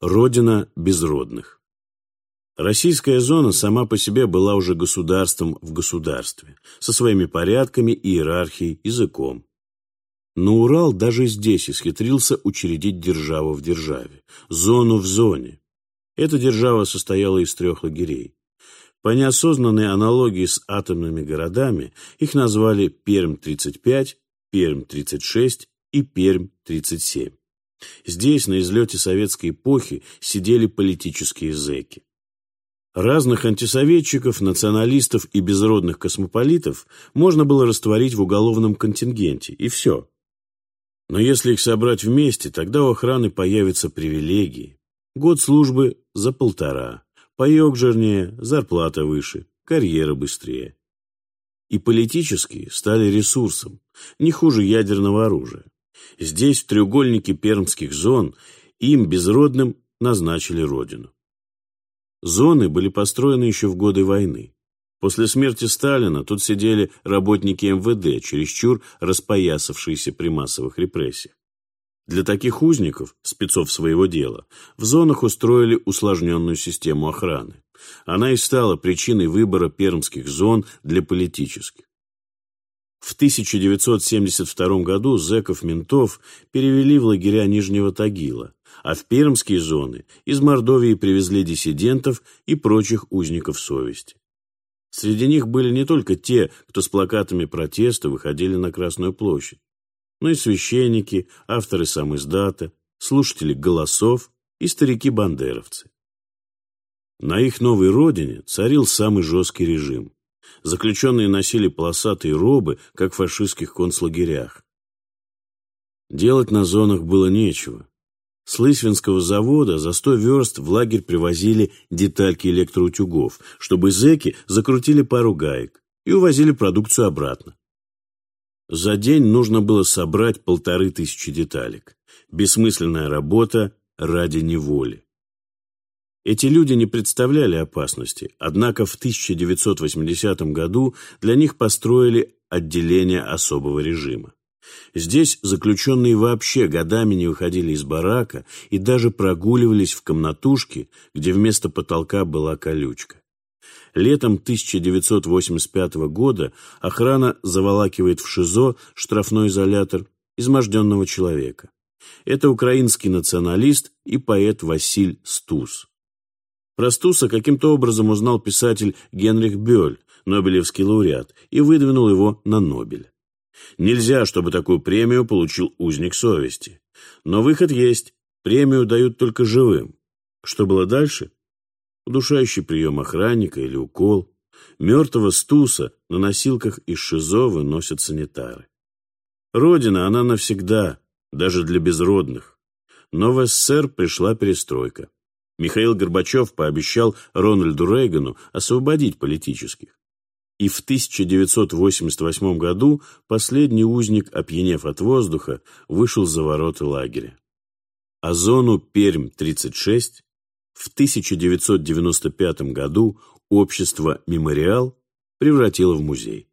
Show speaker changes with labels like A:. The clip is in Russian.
A: Родина безродных. Российская зона сама по себе была уже государством в государстве, со своими порядками, иерархией, языком. Но Урал даже здесь исхитрился учредить державу в державе, зону в зоне. Эта держава состояла из трех лагерей. По неосознанной аналогии с атомными городами их назвали Пермь-35, Пермь-36 и Пермь-37. Здесь, на излете советской эпохи, сидели политические зэки. Разных антисоветчиков, националистов и безродных космополитов можно было растворить в уголовном контингенте, и все. Но если их собрать вместе, тогда у охраны появятся привилегии. Год службы за полтора, паек жирнее, зарплата выше, карьера быстрее. И политические стали ресурсом, не хуже ядерного оружия. Здесь, в треугольнике пермских зон, им, безродным, назначили родину. Зоны были построены еще в годы войны. После смерти Сталина тут сидели работники МВД, чересчур распоясавшиеся при массовых репрессиях. Для таких узников, спецов своего дела, в зонах устроили усложненную систему охраны. Она и стала причиной выбора пермских зон для политических. В 1972 году зэков-ментов перевели в лагеря Нижнего Тагила, а в пермские зоны из Мордовии привезли диссидентов и прочих узников совести. Среди них были не только те, кто с плакатами протеста выходили на Красную площадь, но и священники, авторы сам издата, слушатели голосов и старики-бандеровцы. На их новой родине царил самый жесткий режим. Заключенные носили полосатые робы, как в фашистских концлагерях. Делать на зонах было нечего. С Лысвинского завода за сто верст в лагерь привозили детальки электроутюгов, чтобы зэки закрутили пару гаек и увозили продукцию обратно. За день нужно было собрать полторы тысячи деталек. Бессмысленная работа ради неволи. Эти люди не представляли опасности, однако в 1980 году для них построили отделение особого режима. Здесь заключенные вообще годами не выходили из барака и даже прогуливались в комнатушке, где вместо потолка была колючка. Летом 1985 года охрана заволакивает в ШИЗО штрафной изолятор изможденного человека. Это украинский националист и поэт Василь Стус. Про Стуса каким-то образом узнал писатель Генрих Бёль, Нобелевский лауреат, и выдвинул его на Нобель. Нельзя, чтобы такую премию получил узник совести. Но выход есть. Премию дают только живым. Что было дальше? Удушающий прием охранника или укол. Мертвого Стуса на носилках из ШИЗО выносят санитары. Родина, она навсегда, даже для безродных. Но в СССР пришла перестройка. Михаил Горбачев пообещал Рональду Рейгану освободить политических. И в 1988 году последний узник, опьянев от воздуха, вышел за ворота лагеря. А зону Пермь-36 в 1995 году общество «Мемориал» превратило в музей.